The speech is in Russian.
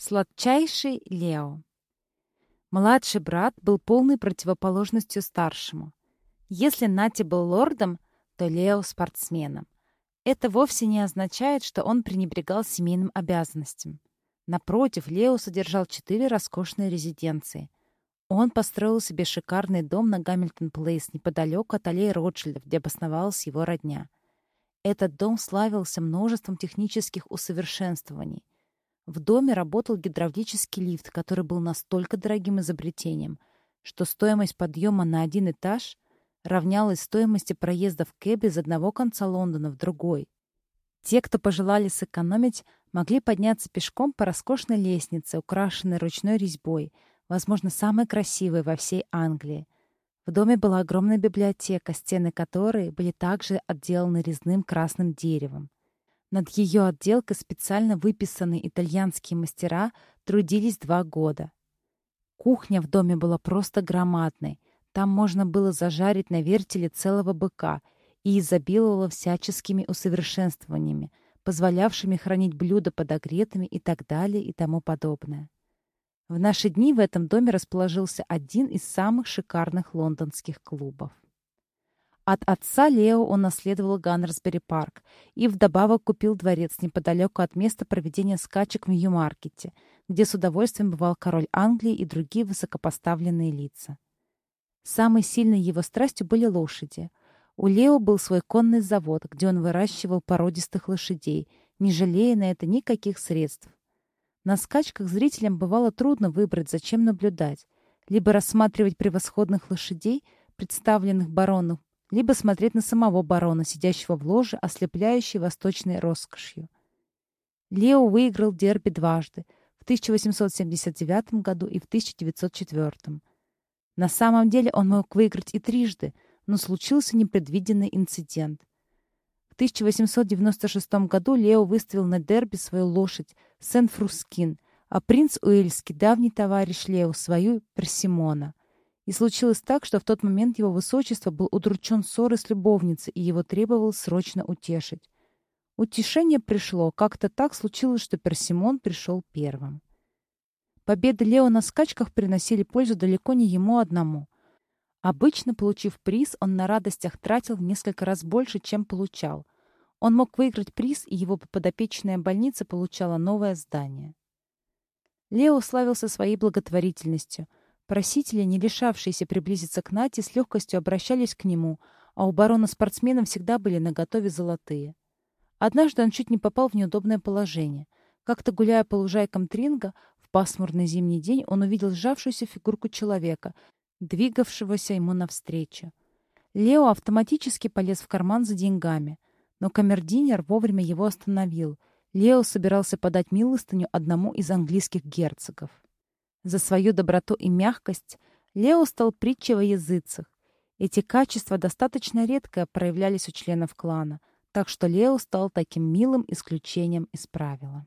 Сладчайший Лео. Младший брат был полной противоположностью старшему. Если Нати был лордом, то Лео — спортсменом. Это вовсе не означает, что он пренебрегал семейным обязанностям. Напротив, Лео содержал четыре роскошные резиденции. Он построил себе шикарный дом на Гамильтон-Плейс неподалеку от аллеи Ротшильдов, где обосновалась его родня. Этот дом славился множеством технических усовершенствований — в доме работал гидравлический лифт, который был настолько дорогим изобретением, что стоимость подъема на один этаж равнялась стоимости проезда в кэбе из одного конца Лондона в другой. Те, кто пожелали сэкономить, могли подняться пешком по роскошной лестнице, украшенной ручной резьбой, возможно, самой красивой во всей Англии. В доме была огромная библиотека, стены которой были также отделаны резным красным деревом. Над ее отделкой специально выписанные итальянские мастера трудились два года. Кухня в доме была просто громадной. Там можно было зажарить на вертеле целого быка и изобиловала всяческими усовершенствованиями, позволявшими хранить блюда подогретыми и так далее и тому подобное. В наши дни в этом доме расположился один из самых шикарных лондонских клубов. От отца Лео он наследовал Ганнерсбери парк и вдобавок купил дворец неподалеку от места проведения скачек в Нью-Маркете, где с удовольствием бывал король Англии и другие высокопоставленные лица. Самой сильной его страстью были лошади. У Лео был свой конный завод, где он выращивал породистых лошадей, не жалея на это никаких средств. На скачках зрителям бывало трудно выбрать, зачем наблюдать, либо рассматривать превосходных лошадей, представленных барону либо смотреть на самого барона, сидящего в ложе, ослепляющей восточной роскошью. Лео выиграл дерби дважды, в 1879 году и в 1904. На самом деле он мог выиграть и трижды, но случился непредвиденный инцидент. В 1896 году Лео выставил на дерби свою лошадь Сен-Фрускин, а принц Уэльский, давний товарищ Лео, свою Персимона. И случилось так, что в тот момент его высочество был удручен ссорой с любовницей, и его требовал срочно утешить. Утешение пришло. Как-то так случилось, что Персимон пришел первым. Победы Лео на скачках приносили пользу далеко не ему одному. Обычно, получив приз, он на радостях тратил в несколько раз больше, чем получал. Он мог выиграть приз, и его подопечная больница получала новое здание. Лео славился своей благотворительностью — Просители, не лишавшиеся приблизиться к Нате, с легкостью обращались к нему, а у барона-спортсмена всегда были наготове золотые. Однажды он чуть не попал в неудобное положение. Как-то гуляя по лужайкам Тринга, в пасмурный зимний день он увидел сжавшуюся фигурку человека, двигавшегося ему навстречу. Лео автоматически полез в карман за деньгами, но камердинер вовремя его остановил. Лео собирался подать милостыню одному из английских герцогов. За свою доброту и мягкость Лео стал притчей во языцах. Эти качества достаточно редко проявлялись у членов клана, так что Лео стал таким милым исключением из правила.